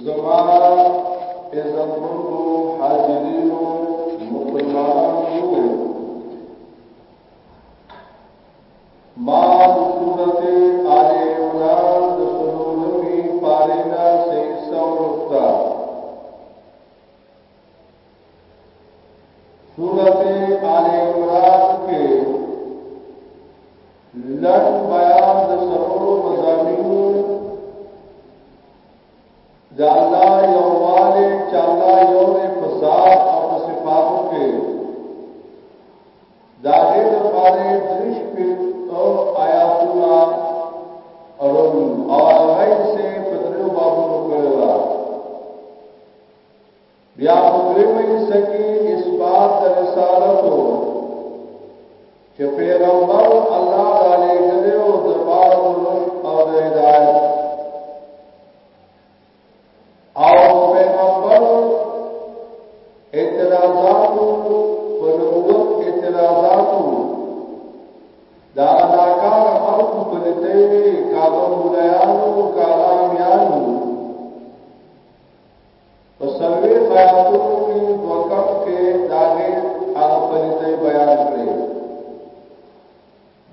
زمان پیزنگو حاضرینو مقیمانو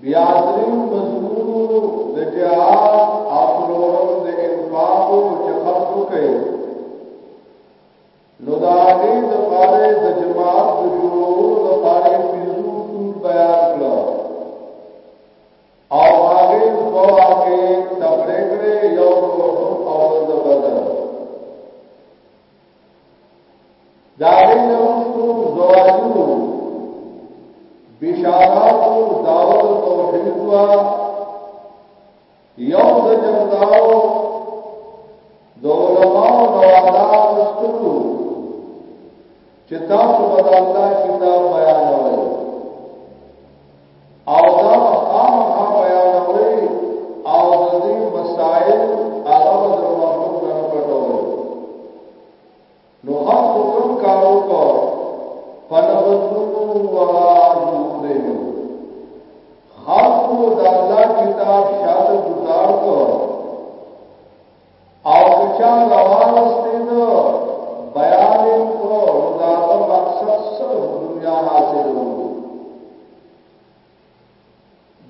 بیادرین مضمون د جهاد اپلورم د انفاق او چخصو کوي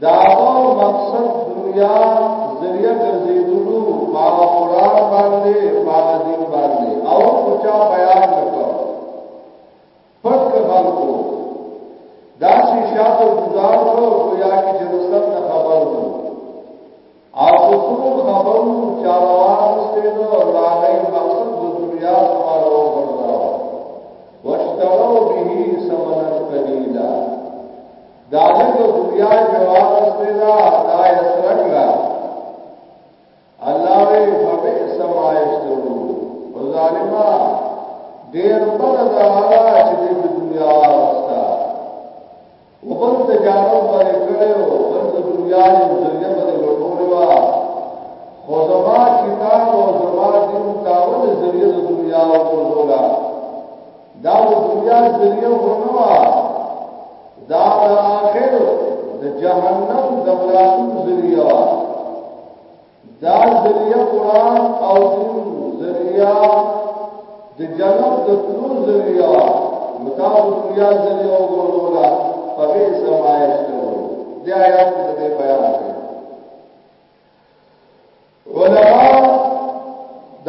داغو مقصد دنیا ذریعہ گرزیدلو باغ قرآن باندے باغ دین باندے. اور کچا بیان نکو پک خلقو. دا شیشات و گزار کو گویا کی جرسل نہ خبر ہو آپ کو خبر چاروان سے دو اور لاغی مقصد دنیا سمارو بڑھا وشترو بھی سمنن قلیلہ داغو جواب اس دے دا ہدایت رنگا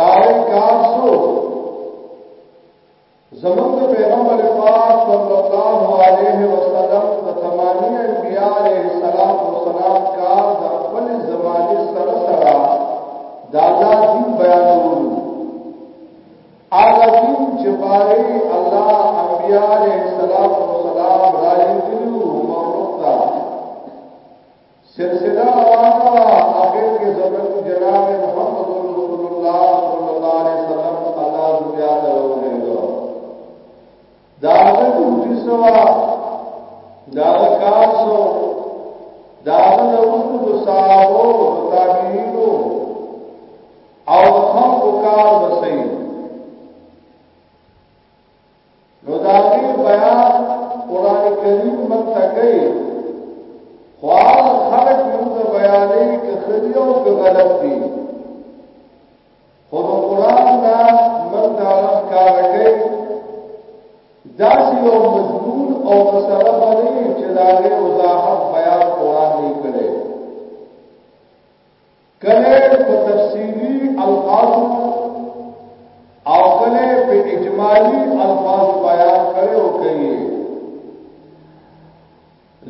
داوی کار سو زمن پیغمبر پاک صلی اللہ علیہ وسلم انبیاء علیہ السلام و سلام کار دین دین انبیاء علیہ السلام و سلام راځي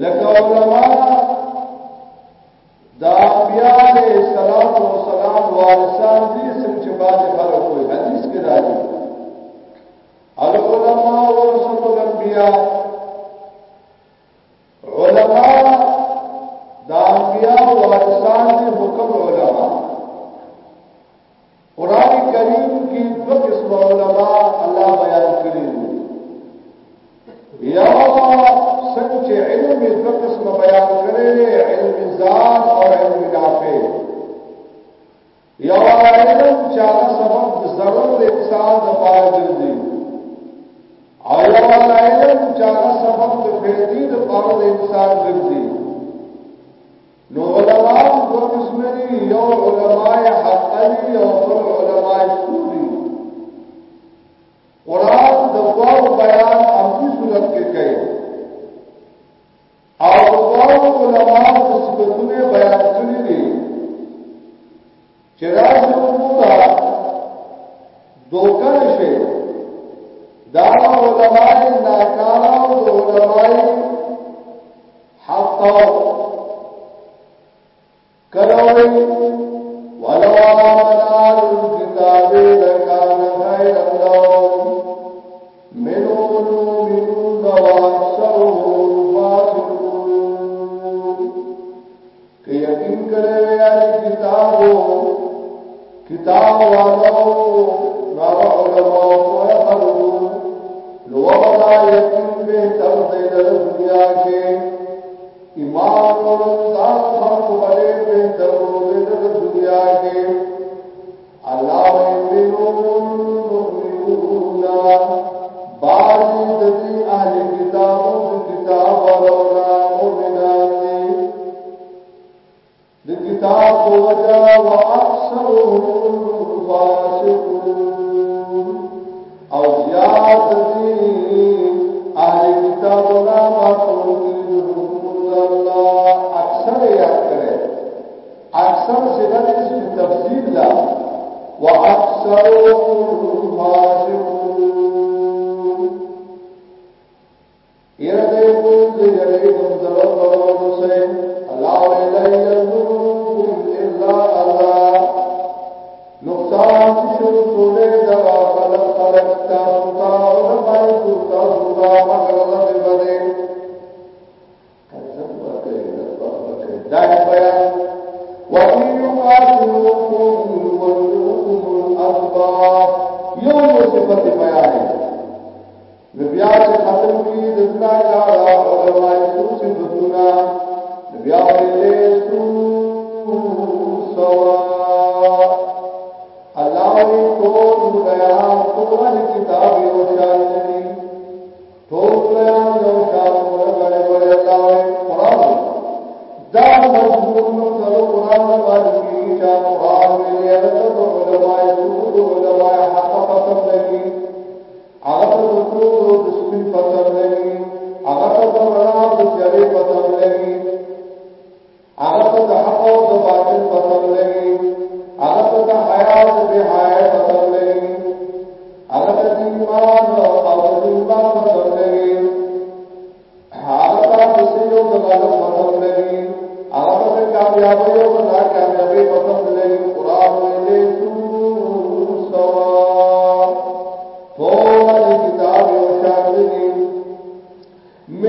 لکه علماء دا انبیاء علیہ و سلام وارثان دي سم چې باندې خلق کوئی حدیث کې راځي العلماء ورثه الانبیاء کرو۔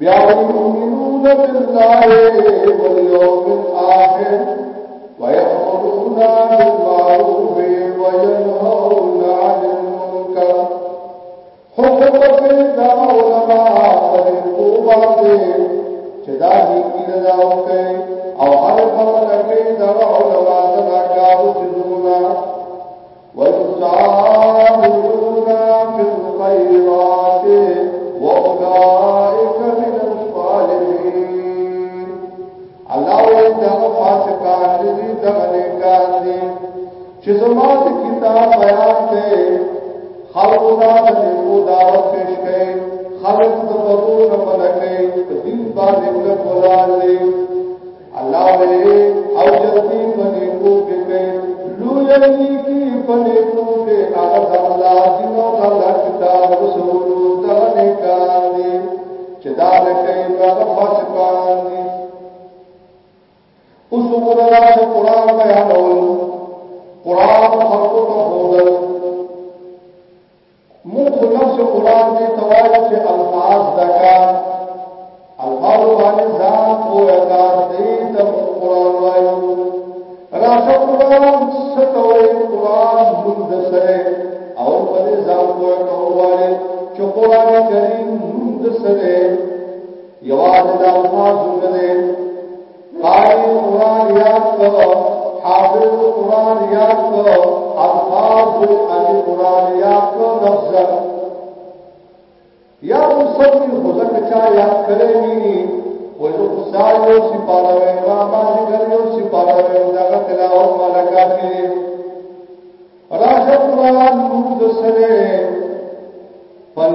بیا یؤمنون بالله واليوم الآخر ويأمرون بالمعروف جواب دا الله څنګه دې قائم قران یاد کو حافظ قران یاد کو الفاظ ال قران یاد کو نفس یا مصدق خدای چا یاد کړې ني وې او څالو سي پالو را ما دې ګرځي سي پالو دا تلاوت ملکه کې راځه قران موږ سره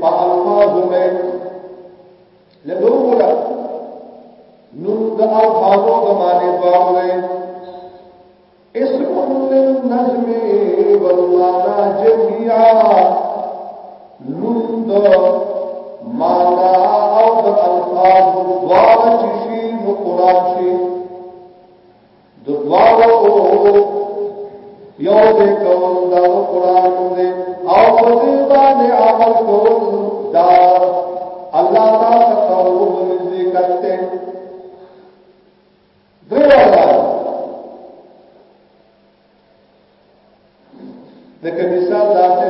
فالفاظ میں لدو بولا نون دا الفاظو دا معنی فاو دے اسم للنظم والمانا جميعا. نون دا مانا او دا الفاظ دوارا چشی مقرآن چی دوارا او یو دې کوم دا قرآن دې او دې باندې عمل کوم دا الله تعالی تقرب دې کته دغه د کلیسا داسې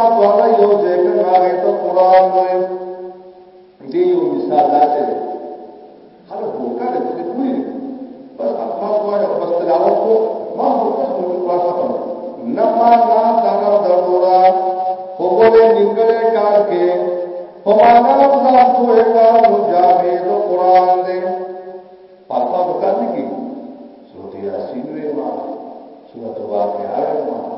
وړي یو ځکه هغه ته قران وې دې یو مثال ده هر وګړه ته دې وې بس خپل وړه په ستلاو کو ما هو ته په خپل خاطر نه ما نه دا نه ضرورا خو به نګړې کار کې په ما نه ځا کوې کار مو جامې ته قران دې پاتہ وکړ نه کی سورتي ما سورته واقعه ما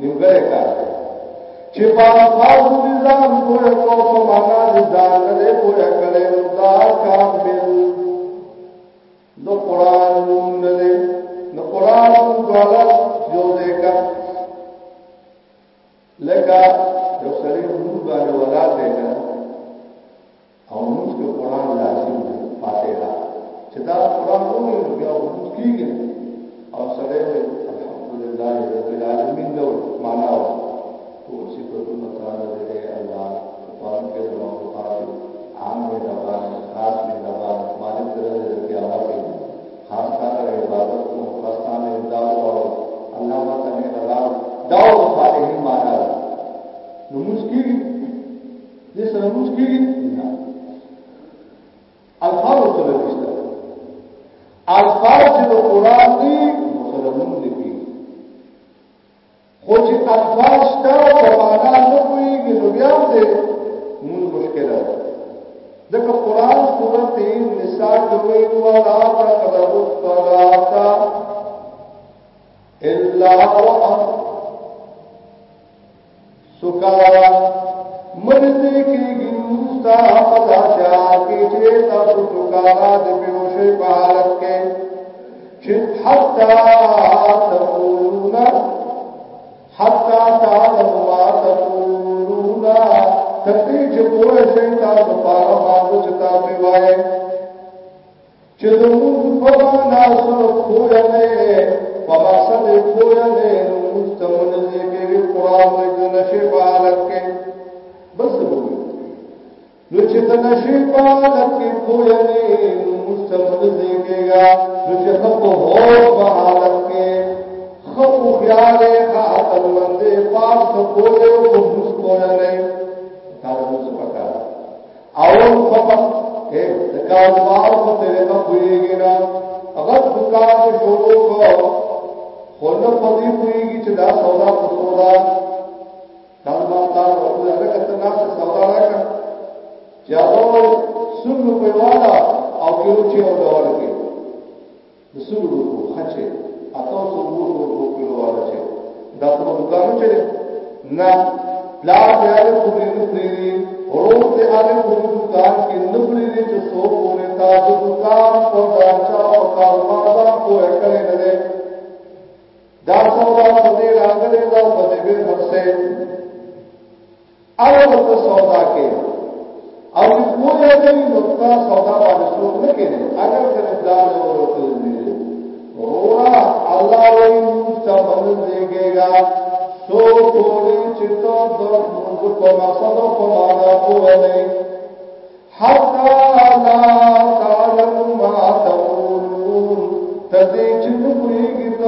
نیمګړی کار چې په فاضل دې ځان کوه کو په معنا دې ځان دې کوه کړي نو دا کامل نو قران نو دې نو قران دواله جو دې کا لکه یو سړی موږ باندې ولادت دی او موږ قران لازم دی فاتحه چې دا قرآن وویل بیا وجود کیږي او سره الحمدلله رب العالمین نو معنا وایي پالت کې کھوڑنے مستمنزی کے گا نو چې خب ہو پالت کې خب خیال خاتم مندے پاک سکوڑے کو مسکوڑنے کارو څه پکاره او په اے دکاندار په تیرې نه پويږي نه هغه دکان شروع کو خو نه پدې پويږي چې سودا په سودا کارما کار ورته هغه کته سودا راکړه چې هغه سونو په والا او کیلو چې او ډول کې د سونو کو خچه اته سونو کو کیلو والا چې دا په دکان چې نه پلار دے آلے پوری نپریری روز دے آلے پوری دکان کی نپریری چھ سو پوری تا جو دکان کو دانچا و کارمانا کو اکڑے ندے دا سودا پدے رانگلے دا پدے بیر مرسے آلے وقت سودا کے اور اس پورے دن نکتا سودا پانے سلوک نکے نے اگر کرے دار اور رکل دیئے روڑا اللہ وہی نوستا مدد دے گے گا۔ سو کولی چتا در منذ کو مقصد کو مانا کو کولی حتی لا تعلم ما تقولون تدی چن پویگی تا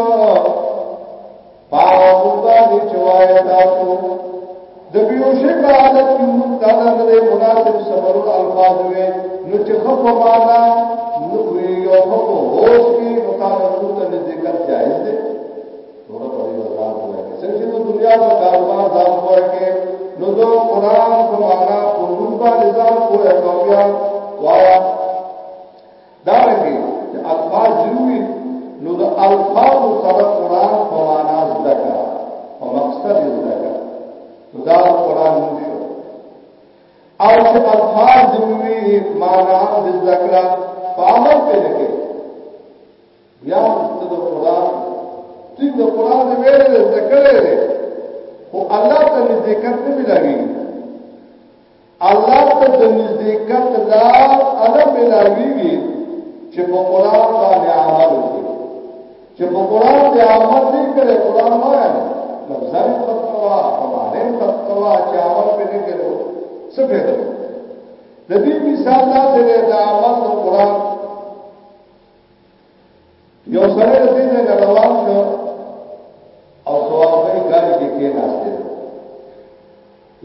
نو چه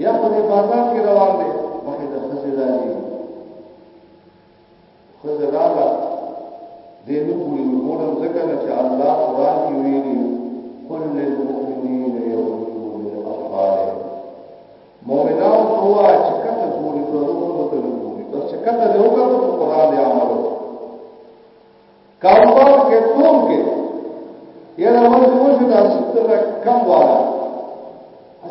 یا په بازار کې روان دي. مخې ته خزې راځي؟ خزې راغله دې نو پوری ګورم ځکه چې الله قرآن کې ویلي قل للمؤمنین یغضوا من ابصارهم مؤمنان هوا چې کته ګوري په روح ته ګوري. تر چې کته له په قرآن یې عمل کاروبار کې، ټول کې. یاره موږ څه دا ستره کم وایو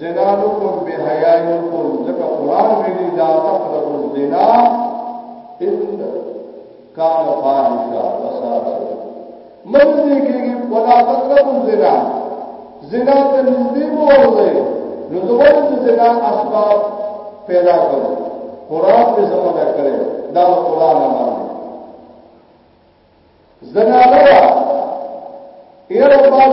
زنا نو کوم بے حیاي کو ځکه قران ویلي دا تقرب الزنا ان کان فاحشا وساء من دې کې ولا تقرب الزنا. زنا ته نږدې مو ورځي زنا اسباب پیدا کړو قران دې زموږه کړې دا قران امر زنانه ایره بار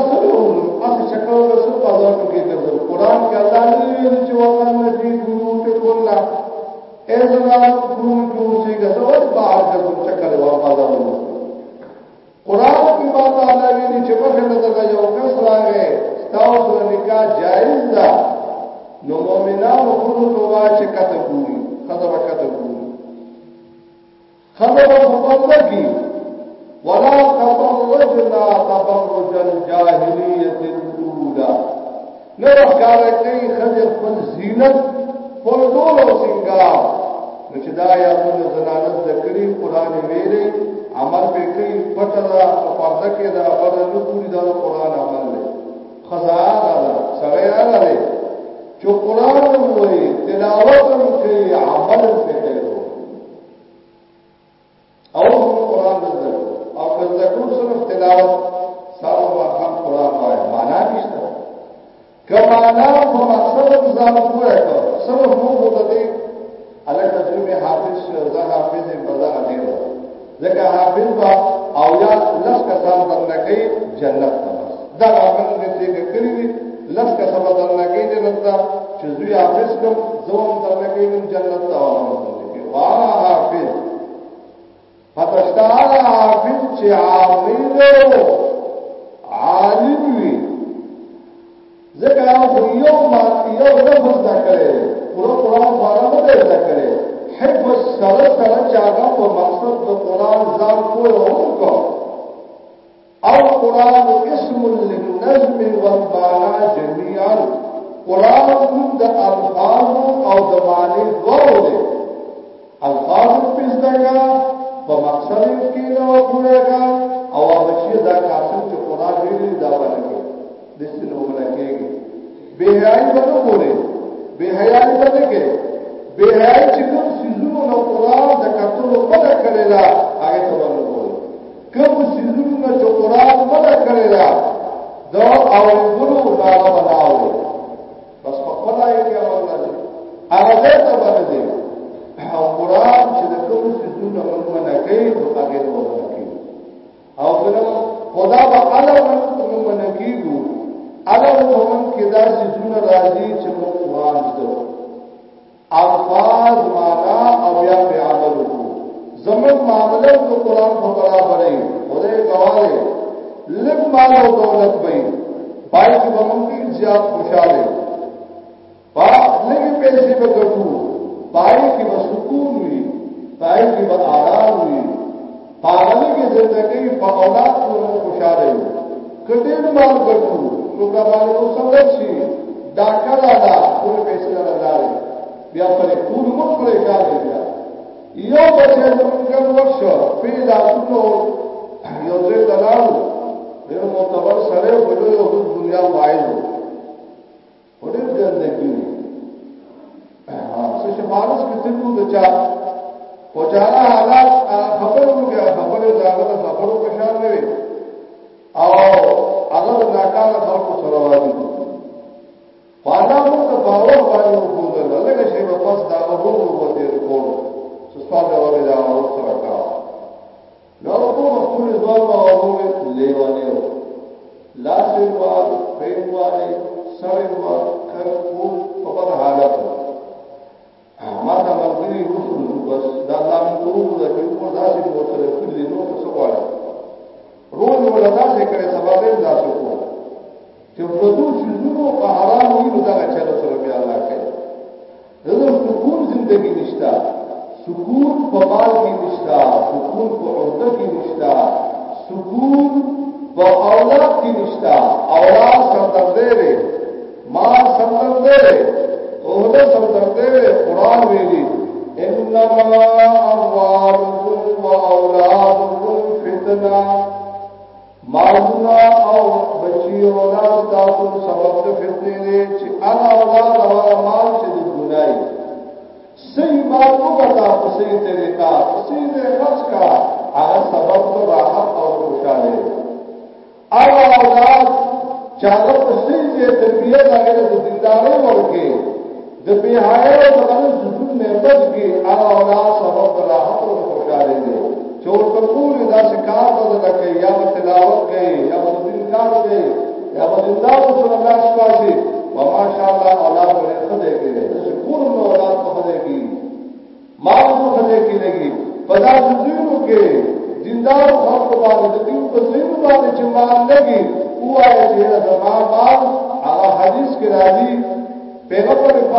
سره اته شکل رسول الله کې د قرآن کې الله دې چې وکړ نبی ګورو ته کولا اے زنانه ګورو ګورو چې ګټور بار د چکر وا پادو قرآن کی بات الله دې چې په خنده دا یو کس راغی تاسو نکاح جائز ده نو مؤمنانو ګورو ته چې کته ګوري خبره کته ګوري خبره په ولا تبرجنا تبرج الجاهليه الاولى نو کار کوي خځه خپل زینت په ټول سنگار. نو چې دا یا موږ زنانه ذکرې قران ویلې عمل به کوي پټه او پرده کې دا پر نو پوری دا قران عمل دی خزانه دا سره راغلي چې قران وایي تلاوت کوي عمل به کوي او قران دې او کله ټول صرف تلاوت سارو وخت قرآن وایي معنا نشته کما معنا په مقصد ځان پوره کړ صرف مو ته دې الله تجربه حافظ دا حافظ په ځای دی ځکه حافظ با او یا لس کسان بندګي جنت ته دا راغلی دې چې کړی لس کسان بندګي جنت ته چې زوی حافظ کوم زوم بندګي جنت ته واه حافظ. فتشتالا حافظ چه عامل عالم وی. ذکر آخو یو ما یو لفظ دا کرے پورا قرآن فارا نده دا کرے حفظ سر سر چاگا پا مقصد دا قرآن زان کوئی ہوں کو او قرآن اسم للنظم والمانا جميعا قرآن دا الفاظ او دا معنی دو دے. الفاظ پیزدگا په مقصد کې نو پورهګا او هغه چې دا کاسم چې قرآن ویلي دا باندې د څه نو ولکېږي به حیاي به نه کوله به حیاي به نه کې به حیاي چې کوم سيزونو نو قرآن د کتلو مده کړلا هغه ته ونه کوله کوم سيزونو نو چې قرآن مده کړلا دا او ګورو دا بناوي بس په خدای کې اول نه هغه ته باندې او قرآن چې د کوم سيزونو موږ نه کوي او هغه ته ورکړي او کله خدا به الله موږ نه کیږو. الله موږ کې دا سيزونو راځي چې موږ قرآن زده الفاظ معنا او بیا په عمل وکړو. زموږ معاملې د قرآن په برابرې خدای گواهه لږ مال او دولت وي پای کې به موږ زیات خوشاله لږ پیسې به ګټو پای کې به سکون وي آرام وي پاغلی کې زندگی په اولاد کې مال ګټو نو دا باندې وسلط شي دا کړه دا ټول پیسې نه بیا پر ټول مو پرې کار دی یو بچی زمونږ ورشو پیدا شنو یو ځای دلاړو ډېر معتبر سره په یو دنیا فایل وړي ګندګي څه شفاعت کې تلو بچا پوجانا حالات خبرو کې خبرو ځاګه خبرو پېښان نه وي او هغه ناکاره خلکو سره وایي چې په دوه شنو په حرام وي دا چلو سره بیا الله کوي دغه سکون زندگی نشتا سکون په مال کې سکون په عہده کې سکون په اولاد کې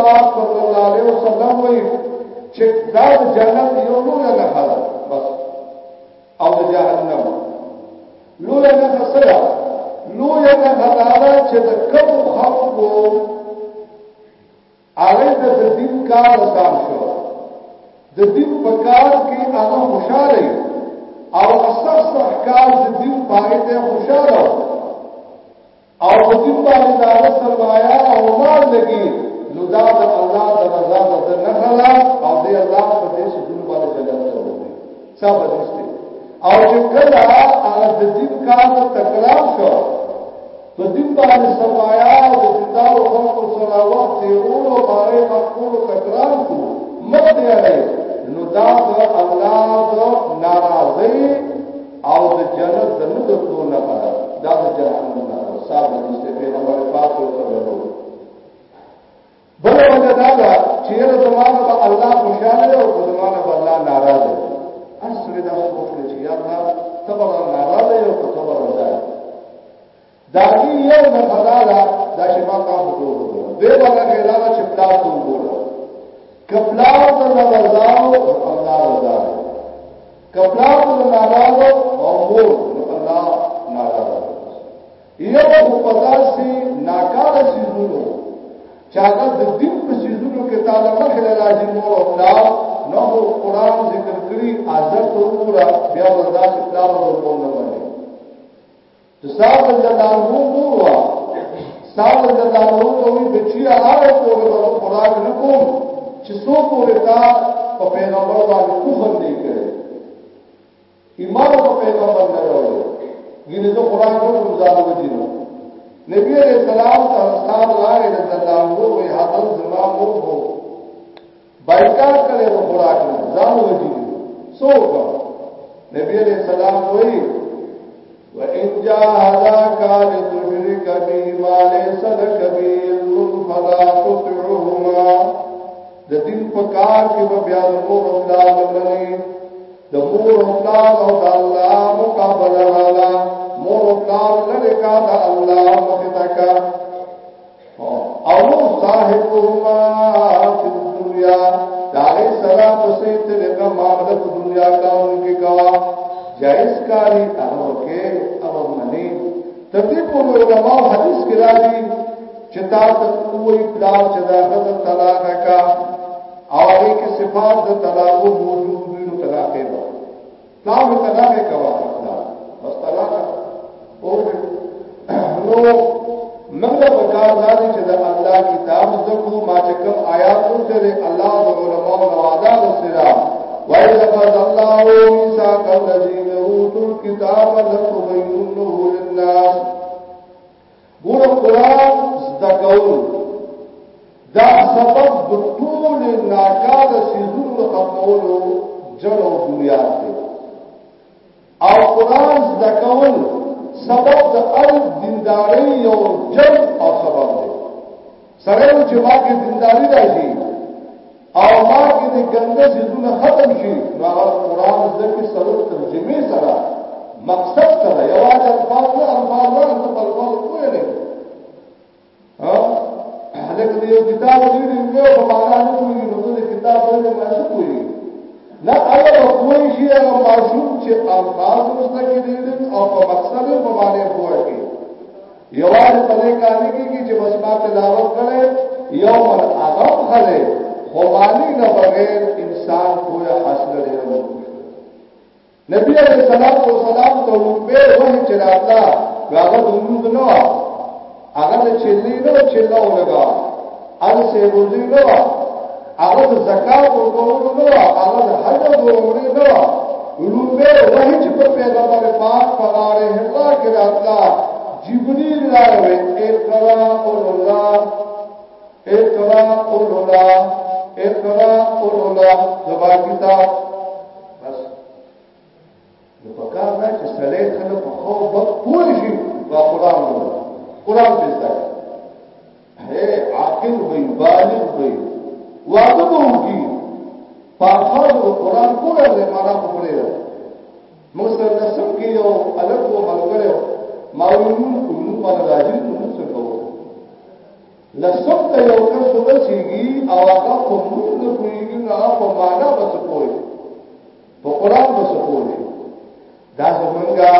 پاک صلی الله علیه وسلم وایي چې دا جنت یو لوی نه بس او د جهنم لوی نه خسره لوی نه خدای چې د کوم خلقو هغه د دین کار آسان شو د دین په کار کې هغه خوشاله او اساس کار د دین پاره ته خوشاله او د دین باندې د سرمایا او مال لګي نو دا د الله د رضا د نه خلا او د الله په دې سجود باندې جنت ته وځي صاحب او چې کله هغه د دین کار ته تکرار شو په دین باندې سرمایا او د دیندار خلکو سره وخت یې ورو باندې مقبول تکرار کو مت دی نو دا د الله ناراضي او د جنت د نه دتو نه دا د جهنم نه صاحب دې په پیغمبر پاک سره ورو بل وجه دا چې له زمانه الله خوشاله او زمانه الله ناراضه اصل دا سوچ چې یا الله تبر ناراضه یو کو تبر راځي دا کی یو نه خدالا دا چې ما تاسو ته وګورم دې باندې غلا چې تاسو وګورم کپلاو ته ناراضاو الله رضا کپلاو ته ناراضو او مور الله ناراضه یو په پداسي ناکاره سيزونو چاګه د دین په سيزونو کې تعالی مخه راځي مور او پلاو نو قرآن ذکر کری عزت تو پورا، بیا وردا اسلام او قوم نه باندې تو صاحب جلالو موروا صاحب جلالو کوي بچي هغه په قرآن نه کوم چې څو پورې تا په پیغمبر باندې کفر نه کړي ایمان په پیغمبر نه راوړي ګینه ته قرآن کو ګزارو ودیو نبی علیہ السلام ته استاد راغی د الله وی حاضر زما مور بایکاټ کړي نو خوراک نه ځان وځي څوک نبی علیہ السلام وایي وَإِنْ جَاهَدَاكَ لِتُشْرِكَ بِي مَا لَيْسَ لَكَ بِهِ عِلْمٌ فَلَا تُطِعْهُمَا۔ د دین په کار کې به بیا د مور او پلار باندې د مور او پلار او د الله مقابله والا۔ مور او پلار کا د الله مخه تکا او صاحبهما فی الدنیا دارے سلام سے طریقہ معاملہ دنیا کا ان کے گوا جائز کاری امر کے امر منی ترتیب کو علماء حدیث کی راضی چتا کوئی پلار چدا حد طلاق کا اور ایک صفات طلاق موجود بھی طلاق ہے پلار میں طلاق کا بس طلاق اور نو منګه په کار دادي چې د الله کتاب زکو ما چې کوم آیات ورته الله د علماء نوادا وسرا وَإِذَا قَالَ اللَّهُ مِيثَاقَ الَّذِينَ أُوتُوا الْكِتَابَ لَتُبَيِّنُنَّهُ لِلنَّاسِ. ګور قرآن زدکول دا سبب د ټول ناکاره سيزونو ختمولو جړو دنیا دی او قرآن زدکول سبب د ال دینداري یو جن او سبب دی. سره چې ما کې دینداري راځي او ما کې د ګنده زونه ختم شي نو هغه قرآن ذکر سره ترجمه سره مقصد سره یوازې الفاظ نه الفاظ نه انت په الفاظ کوی نه ها؟ هغه دې یو کتاب دې یو په معنا نه کوي نو دې کتاب دې نه څه کوي نه هغه کوی شي هغه معصوم چې الفاظ مستقیدین او په مقصد په باندې پوهه یوازې په دې کار کې چې بس ما تلاوت کړي یو پر هغه خله خو باندې نه بغیر انسان کوی حاصل لري نبی علیہ السلام و سلام ته به وحی چې راځه هغه دروند نو هغه چلی نو چلو لگا هغه سه روزي نو هغه زکات ورکول نو هغه حج ورکول نو علومه وحی چې په پیغمبر پاک پغاره الله کې راځه جبريل راوي اقرا قول الله اقرا قول الله اقرا قول الله زبا کتاب بس نو پکار نه چې سړی خلک په خو په پوه شي په قران قران دې ځای هي عاقل وي بالغ وي واده وږي په فرض قران کوله دې معنا په پرې ده موږ سره نسب کې یو الګ وو ملګری ماوینون کوم په راځي نو څه کوو لسب ته یو کس ورسیږي او هغه په موږ د کویږي هغه په معنا بس کوی په قران بس کوی دا زمونږه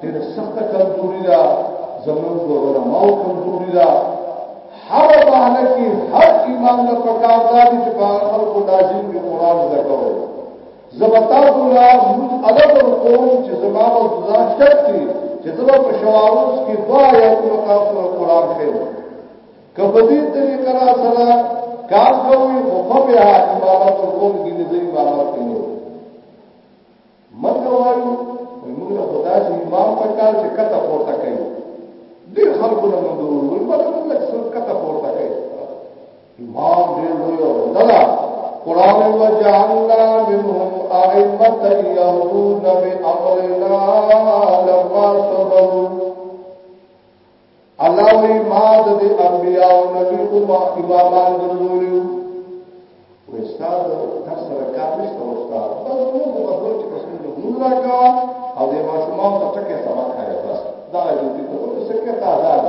ډېر سخت کمزوري ده زمونږ علماء کمزوري ده هر باندې کې هر ایمان له پکار ده چې په خلکو لازم کې قران زکوي زبتا الله موږ ادب کوم چې زمام او ځان شتي چې زما په شواروس کې دعا یا تاسو قرآن خیر۔ کبدی طریقه را سره کار کوي خو په بیا عبادت کوم کې دې عبادت کوي مګر وایو موږ له خدا چې امام په کار چې کته پورته کوي ډېر خلکو نه منظور وي مګر موږ له څه کته پورته کوي امام دې لوی او دلا قران قرآن وجعلنا منهم أئمة يهدون بأمرنا لما صبروا الله وی ما د انبیاء او نبی او امامان ګرځولیو وستاد تاسو سره کار نشته استاد بس موږ په خپل چې پسند موږ راکا او دې د ماشومان ته ټکي سبق کوي دا دې ته په څه کې تا آزاد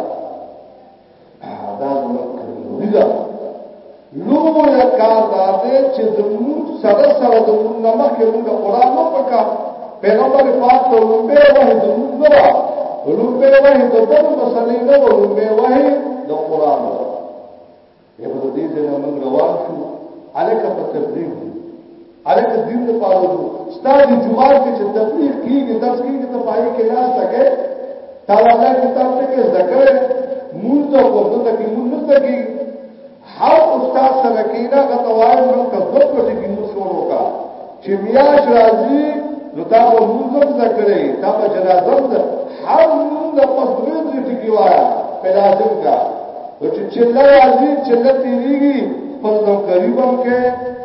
دا موږ دا لو یا کار دا دې چې زموږ سره سره د موږ نه نمک موږ قرآن نو پکا پیغمبر پاک ته لومبه وه د موږ نو لومبه وه د بل مسلې نو لومبه وه د قرآن یو د دې نه موږ روان شو الکه په تبلیغ الکه دین ته پاره ستاسو جمعه کې چې تبلیغ کیږي درس کیږي ته پای کې لاس تکه تعالی کتاب ته کې ذکر مونږ ته کوته کې مونږ ته کې هر استاد سره کېدا غتوای نو کذب کوي کې موږ شروع کا چې میاش راځي، نو تا به موږ ذکرې تا به جنازه ده هر موږ د پسوي دې ټکی وایا په لازم کا چې چله راځي، چله تیریږي پر نو قریبم کې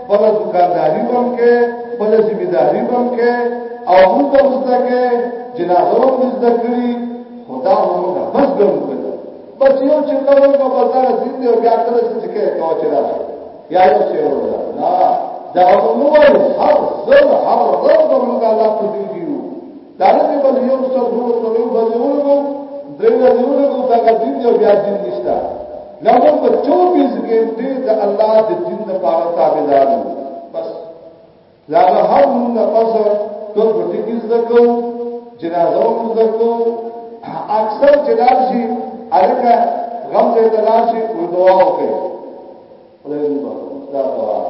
پر دکانداری بم کې پر ذمہداری بم کې. او موږ د کې جنازه هم ذکرې خدا موږ بس ګرو ګرځو بس یو چې نو په بازار زنده او بیا کله څه کې کا چې راځي یا یو څه ولا نه دا نو وایي هر زل هر رب موږ الله په دې دیو دا نه به یو څه ورو څه یو بځورو درې ورو دا دین دی بیا دین نشته نو په 24 غنټه د الله د دین لپاره تابعدار بس دا هر موږ پس ټول پټی کې زکو جنازو زکو اکثر جلال شي الکه غم دې تلاشي او دعا وکړي خدای دې دا دعا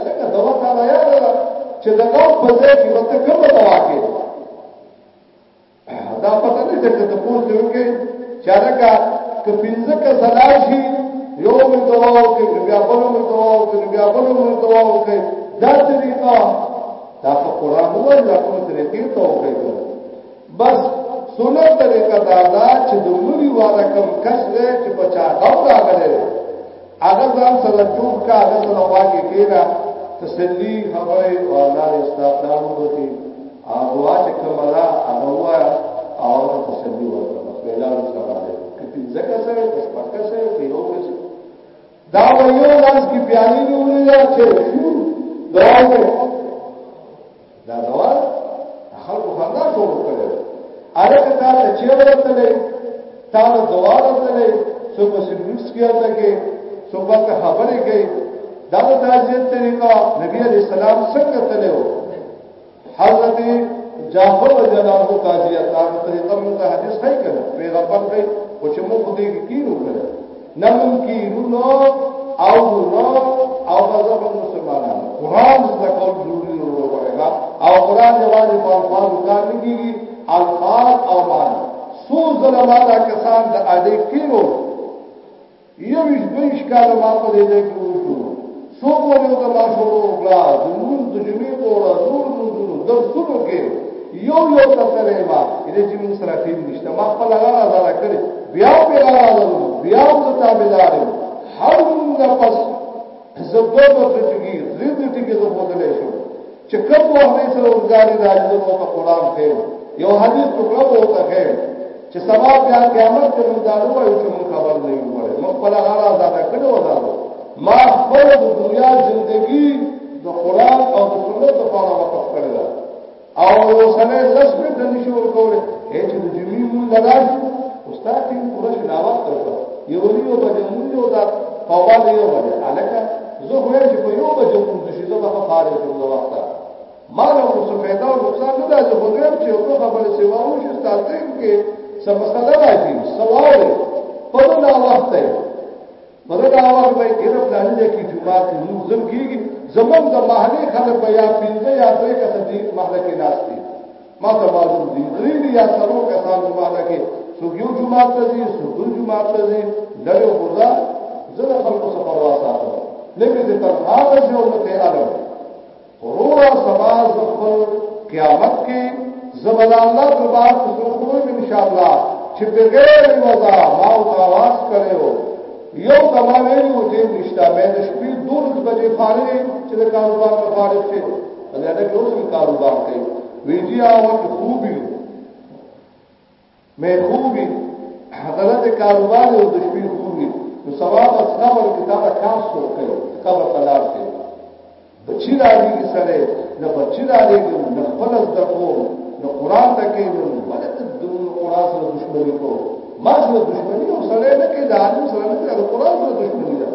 الکه دعا تا یا چې دا نو په دې کې وته کوم دعا کې دا پته نه ده چې تاسو وګورئ چې الکه ک پینځه ک سلاشي یو مې دعا وکړي بیا بل مې دعا وکړي بیا بل مې دعا وکړي دا طریقه دا په قران وایي دا کوم طریقې ته وکړي بس سنت طریقه دا دا چې د موري واده کم کس دی چې بچا غو راغلی هغه ځان سره جوړ کا هغه سره واګي کېدا تسلی خبره او الله استغفار وکړي هغه چې کومه هغه وایا او تسلی ورکړه بس ویلا سره کتی زکه سره پس پکه سره پیرو کې دا یو لاس کی پیالي نیولې چې شو دعا دا دعا خلکو خندا شروع کړل الکه تا ته چې ورتلې تا ته دعا ورتلې سو په سیمس کې ورته کې په خبرې کې دا طریقہ نبی علیہ السلام سنگ تلے حضرت جعفر رضی اللہ عنہ تعزیت دا طریقہ من حدیث ہے کہ پیغمبر گئی او چې مو خدای کی کینو کړه نمن کی نو او نو او مذهب مسلمانان قرآن زکول ضروری نو او قرآن جواب په الفاظ کار نه کیږي الفاظ او معنی سو ظلمات کسان د اړې کینو یو ویش دویش کال ما په دې کې وشو سو په یو د لاسو غلا د نور د جمی پورا نور نور د سونو کې یو یو تسلې ما۔ دې چې موږ سره ټیم نشته ما خپل هغه زړه کړی بیا په هغه بیا د تابعدار هر موږ پس زبر په ټکی زید ټکی زه په دې شو۔ چې کوم وخت سره ورګاری راځي نو په قران کې یو حدیث ټکړه وته خیر چې سبا بیا قیامت کې موږ دالو وایو چې موږ خبر نه یو وره موږ په لاره آزاد کړو ودارو ما خپل د دنیا ژوندۍ د قران او د سنت لپاره وقف کړل او یو سمه لس منټ نشو ورکول هیڅ د جمی مون لګاش استاد دې پوره شناوت کړو یو یو بجې مون یو دا قوال یو بجې الکه زه خو یې په یو بجې مون د شي زه په فارغ شوم د وخت ما نو څه پیدا او نقصان نه ده خو دې چې یو خبره سیوا او چې ستاسو کې سب مسئلہ راځي سوال په دا وخت دی په دا وخت به ګر پلان دې کې جمعات نو زم کیږي زمون د محلي خلک په یا پینځه یا درې کسه دې محله کې ناشتي ما ته معلوم دي درې یا څلور کسان په محله کې سو یو جمعات ته دي سو دو جمعات ته دي دغه خدا زړه خلکو سره واسطه لکه دې تر هغه ځو ته اړه ورور سبا خپل قیامت کې زمن الله تبارک سبحانه ان شاء الله بغیر وضا ما او تواس کړو یو تمامه یو چې نشتا مې د شپې دور بجې فارغ چې د کاروبار په فارغ شي دا د کوم کاروبار کوي ویجی او خوبي مې خوبي حضرت کاروبار او د شپې خوبي نو سبا په څنګه کتابه کار سو کوي کبه قلار کوي بچی راځي سره، نه بچی راځي نه خپل د قوم نو قران ته کې نو ولته د قران سره دښمنی کو ما سره دښمنی او سره نه کې د عالم سره نه د قران سره دښمنی ده.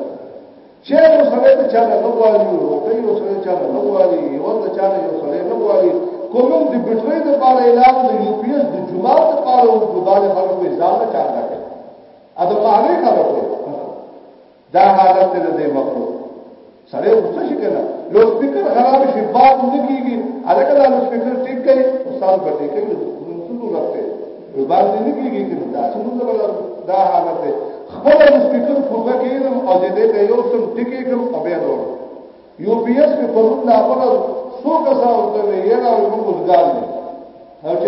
چې نو سره ته چا نه غواړي او ته یو سره چا نه غواړي او ته چا نه یو سره نه غواړي. کوم د بټری د پاره اعلان، د یو پی اس د جمعه د پاره او د باندې خلکو ځان نه چا نه کوي. ا د باندې خلکو دا حالت دې مخلوق. سره اوسه شي کنه لو سپیکر خراب شي بات نه کیږي الکه دا لو سپیکر ټیک کړي استاد به ټیک کړي څنګه راځي په بار دې نه کیږي کنه دا څنګه بل دا حالت ده خپل لو سپیکر فوګه کېږم او دې ته یو سم ټیک کړم او بیا ورو یو پی ایس په پرون نه خپل څو کسا ورته یې نه او مزګار نه او چې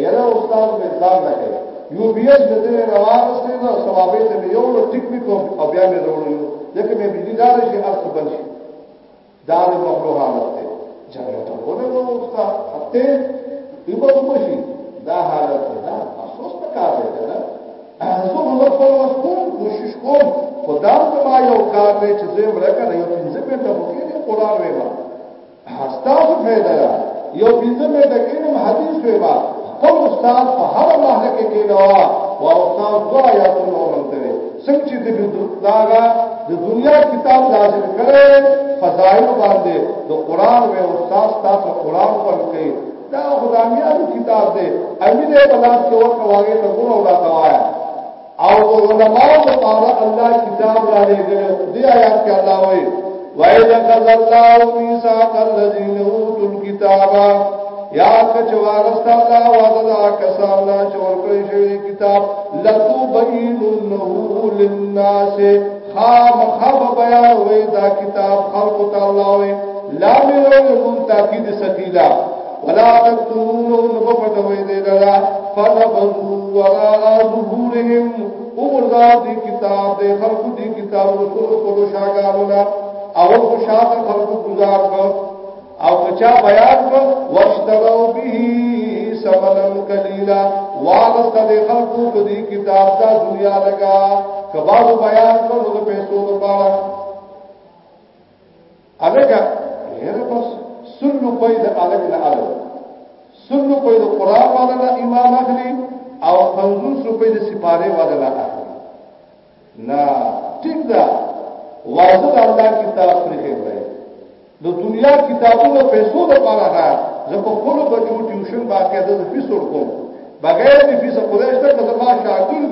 یې استاد به ځان نه کوي یو پی ایس دې روان ستنه سوابه دې یو ټیک میکو او بیا مې ورو ځکه مې بجلی دار شي هر څه بل شي دا د مخلوق حالت دی جګړه ته ونه نو اوسه هته یو په شي دا حالت دی دا افسوس پکار دی دا زه هم خپل وسکوم کوشش کوم خدا ته ما یو کار دی چې زه مرکه نه یو پنځه منټه وکړم قرآن وېما هستاسو پیدا یو پنځه منټه کې حدیث وېما خپل استاد په هر محله کې کېنوا او استاد دعا یا څنګه ومنته څنګه چې د داغا د دنیا کتاب لازم کړي فضائل باندې د قران او استاد تاسو قران پر کوي دا خدایانو کتاب دی امین بلاس کې ورته واغې ته ګور او دا توایا او علماء لپاره الله کتاب را لګي دی آیات کې الله وایي وَإِذَا قَضَى اللَّهُ مِيثَاقَ الَّذِينَ أُوتُوا الْكِتَابَ۔ یا کچوارست اللہ وعدد آکسانا چور کرشوی کتاب۔ لتو بیننہو للناس۔ خام خام بیان ہوئے، دا کتاب خلق تعالی لا میرون تاکید سکیلا ولا تکتمون نبفت ہوئے دے للا فنبذو وراء ظهورهم اغرزا دی کتاب دے، خلق دی کتاب رسول کو شاگانونا اول خوشاق خلق گزار کر۔ او کچا بیان کو واشترو به سمنن کلیلا والست دے خلقو کدی کتاب دا دنیا لگا۔ کباب بیان کو نو پیسو دبارا الگا یہ بس سنو پید الگ نہ الگ سنو پید قرآن والا نہ امام اخلی او پنځوس روپۍ د سپاره والا نه اخلي نه ټیک ده واضح اللہ کتاب پرخے گئے دو دنیا کتابوں میں پیسوں کا پارا ہے جب کھولو بچوں ٹیوشن باقاعدہ فیس اڑکو بغیر کی فیس قریش تک مسلمان شاکر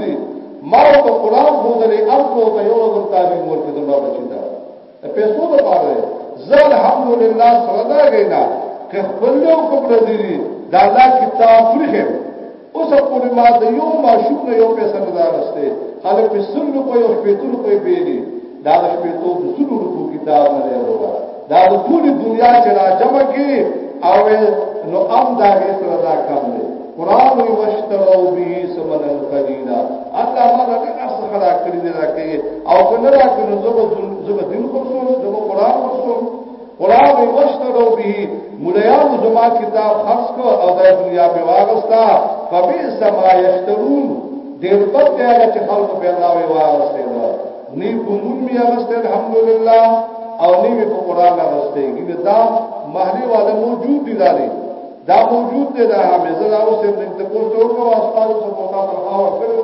دی ماں کو قرآن ہو دے اب کو یو رقم تعلیم مول کے دنیا بچی تھا پیسوں کا پار ہے زل الحمد للہ سردا گئی نا کہ بلوں کو پردیری دادا کتاب پرخے اس اپنی ماں دیو معشوق نے یو پیسہ نظر رستے حال پہ سن کوئی اور پیتل کوئی بیلی دادا پیتو سن رکو کتاب نہ ہوگا دا د ټول دنیا چې را جمع کی او نو ام دا هي سره دا کم دی قران وی وشترو به سمن قلیلا الله ما دا څه خلا کړی دی راکې او کنه راکې نو زه زه دین کوم زه قران کوم قران وی وشترو به مليان زما کتاب خاص کو او د دنیا په واغستا. فبئ سما یشترون. دیر پد گیا چې خلق په الله وی واغسته نی ګمون می اغسته الحمدلله. او نیوی په قران راستېږي دا محلي والا موجود دي داري دا موجود دي دا همې زړه اوس هم ته کو ټول کو اسپارو څه موتا پر هاو کړو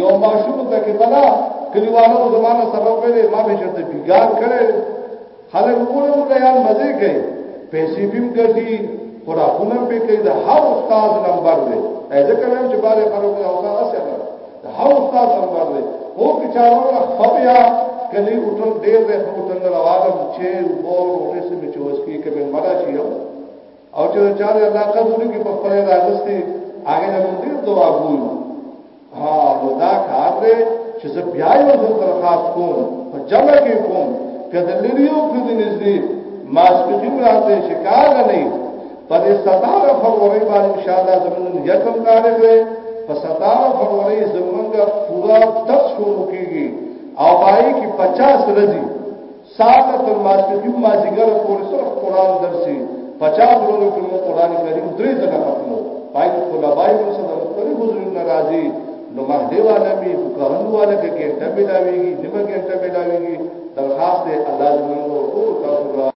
یو ماشوم ته کې بلا، کلیوالو زمانہ سبب کړي ما به شرط بیګار کړي خلک وګورو بیان مزه کوي. پیسې بیم کوي قرآن په کې دا هر استاد نمبر دی. ځکه چې باندې خلکو او تاسو سره هر استاد نمبر دی. او چې چارو خپیا کلی اٹھن دیر دے اٹھن روادم چھے بور ہونے سے میں چوز کی کہ میں مرا چیو اور جو چارے اللہ کا دوری کی پپڑے راجستی آگے نہ مندر دعا بول ہاں وہ دا کھار دے چې زه بیا یو ځل درخواست کوم په جمع کې کوم کله لریو کړي نږدې ما ماسپخین راته شکار نه په دې 17 فروری باندې ان شاء الله زمونږ یکم تاریخ په 17 فروری زمونږ پورا 10 شروع کیږي او پای کی 50 رضی سات تر ماسکی مازیګر پورې صرف قران درسي 50 کے لیے قرآن کریم درې ځله ختمو پای کو لبای سره مختلف نہ راضی نو مهدی والا بھی فقہن والا کې ګټه ملاويږي نیمه ګټه ملاويږي درخواست الله دې موږ ټول تاسو